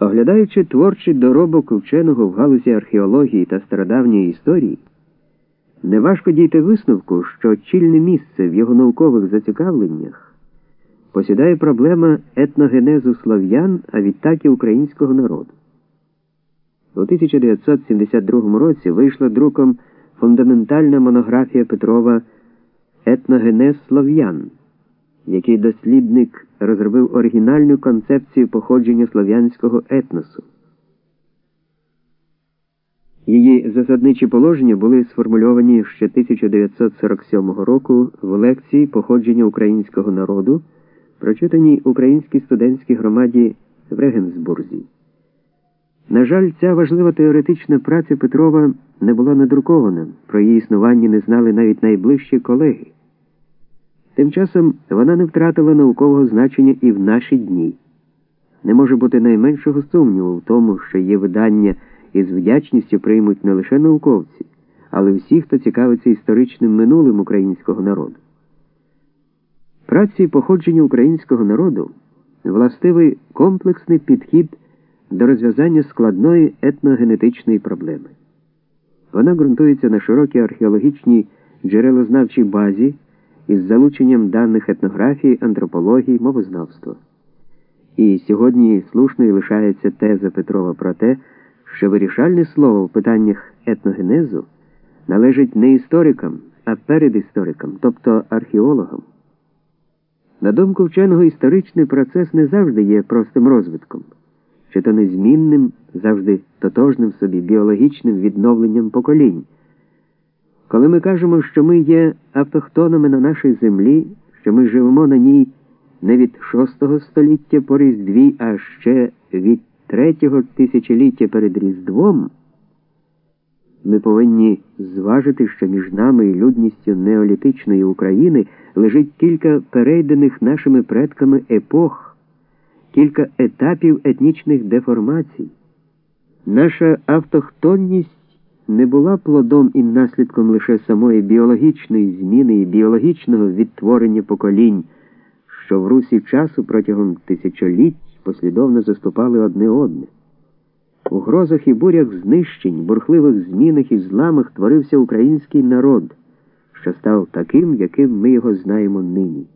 Оглядаючи творчий доробок вченого в галузі археології та стародавньої історії, неважко дійти висновку, що чільне місце в його наукових зацікавленнях посідає проблема етногенезу слов'ян, а відтак і українського народу. У 1972 році вийшла друком фундаментальна монографія Петрова Етногенез слов'ян, який дослідник розробив оригінальну концепцію походження слов'янського етносу. Її засадничі положення були сформульовані ще 1947 року в лекції походження українського народу, прочитаній українській студентській громаді в Регенсбурзі. На жаль, ця важлива теоретична праця Петрова не була надрукована, про її існування не знали навіть найближчі колеги. Тим часом вона не втратила наукового значення і в наші дні. Не може бути найменшого сумніву в тому, що її видання із вдячністю приймуть не лише науковці, але всі, хто цікавиться історичним минулим українського народу. Праці походження українського народу властивий комплексний підхід до розв'язання складної етногенетичної проблеми. Вона ґрунтується на широкій археологічній джерелознавчій базі із залученням даних етнографії, антропології, мовознавства. І сьогодні слушною лишається теза Петрова про те, що вирішальне слово в питаннях етногенезу належить не історикам, а передісторикам, тобто археологам. На думку вченого, історичний процес не завжди є простим розвитком, чи то незмінним, завжди тотожним собі біологічним відновленням поколінь. Коли ми кажемо, що ми є автохтонами на нашій землі, що ми живемо на ній не від VI століття по Різдві, а ще від третього тисячоліття перед Різдвом, ми повинні зважити, що між нами і людністю неолітичної України лежить кілька перейдених нашими предками епох, кілька етапів етнічних деформацій. Наша автохтонність не була плодом і наслідком лише самої біологічної зміни і біологічного відтворення поколінь, що в русі часу протягом тисячоліть послідовно заступали одне одне. У грозах і бурях знищень, бурхливих змінах і зламах творився український народ, що став таким, яким ми його знаємо нині.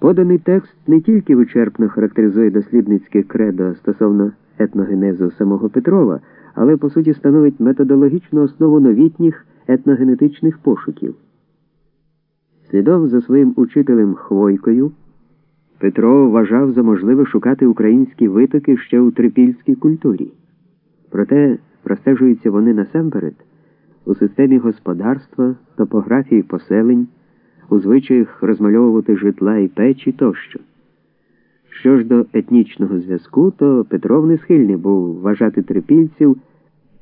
Поданий текст не тільки вичерпно характеризує дослідницьке кредо стосовно етногенезу самого Петрова, але по суті становить методологічну основу новітніх етногенетичних пошуків. Слідом за своїм учителем Хвойкою Петро вважав за можливе шукати українські витоки ще у трипільській культурі. Проте простежуються вони насамперед у системі господарства, топографії поселень, у звичаях розмальовувати житла і печі тощо. Що ж до етнічного зв'язку, то Петров не схильний був вважати трипільців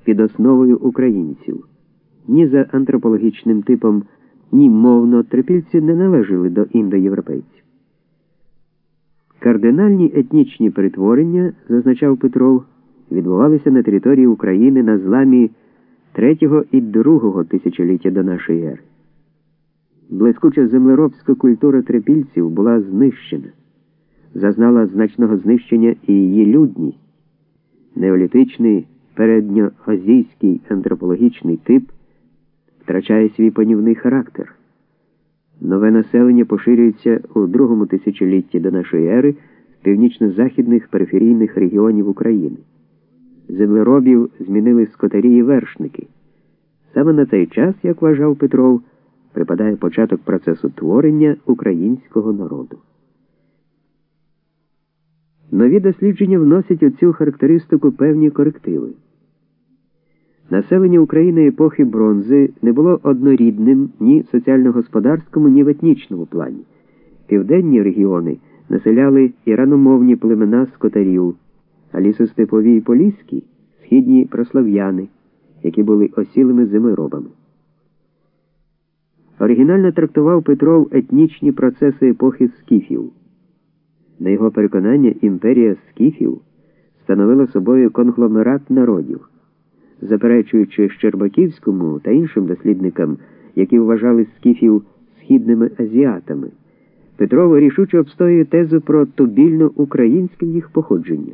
під основою українців. Ні за антропологічним типом, ні мовно трипільці не належали до індоєвропейців. Кардинальні етнічні перетворення, зазначав Петров, відбувалися на території України на зламі третього і другого тисячоліття до нашої ери. Блискуча землеробська культура трипільців була знищена зазнала значного знищення і її людність. Неолітичний передньоазійський антропологічний тип втрачає свій панівний характер. Нове населення поширюється у другому тисячолітті до нашої ери з північно-західних периферійних регіонів України. Землеробів змінили скотарі і вершники. Саме на цей час, як вважав Петров, припадає початок процесу творення українського народу. Нові дослідження вносять у цю характеристику певні корективи. Населення України епохи бронзи не було однорідним ні соціально-господарському, ні в етнічному плані. Південні регіони населяли іраномовні племена скотарів, а лісостепові і поліські східні прослав'яни, які були осілими землеробами. Оригінально трактував Петров етнічні процеси епохи скіфів. На його переконання, імперія скіфів становила собою конгломерат народів, заперечуючи Щербаківському та іншим дослідникам, які вважали скіфів східними азіатами. Петров рішуче обстоює тезу про тубільно українське їх походження.